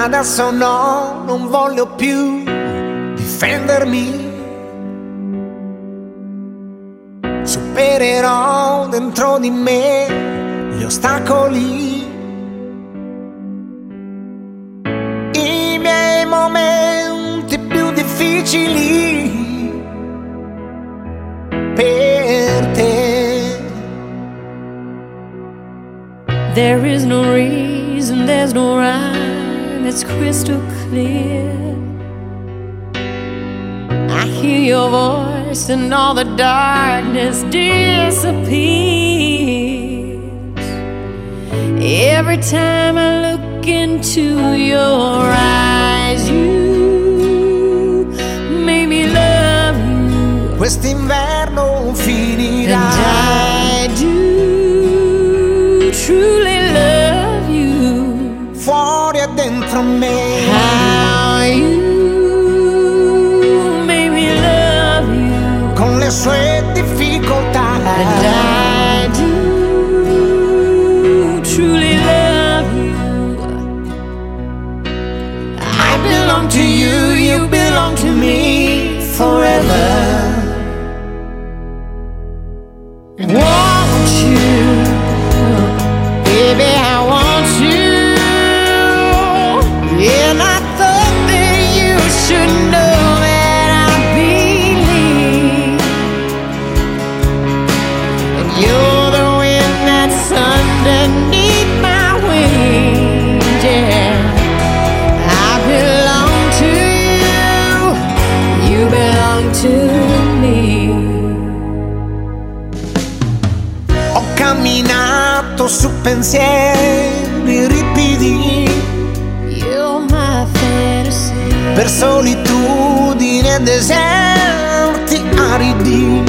Adesso no, non voglio più difendermi. Supererò dentro di me gli ostacoli. I miei momenti più difficili per te. There is no reason, there's no right. it's crystal clear. I hear your voice and all the darkness disappears. Every time I look into your eyes, you make me love you. pensieri ripidi. Per solitudine e deserti aridi.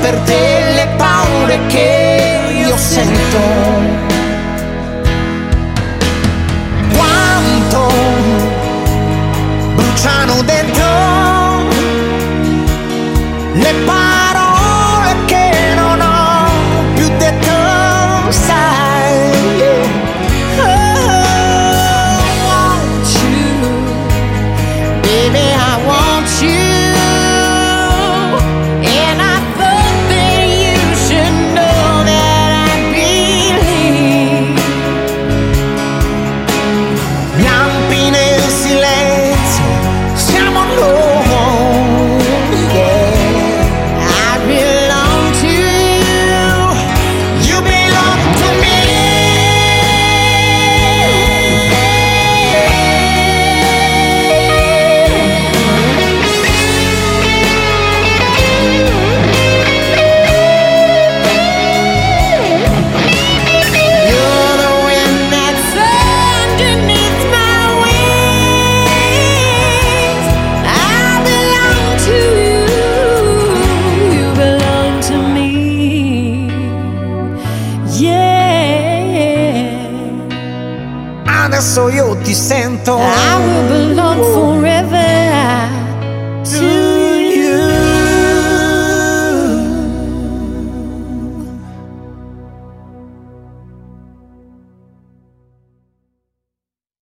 per delle paure che io sento. Adesso io ti sento. I will belong forever. To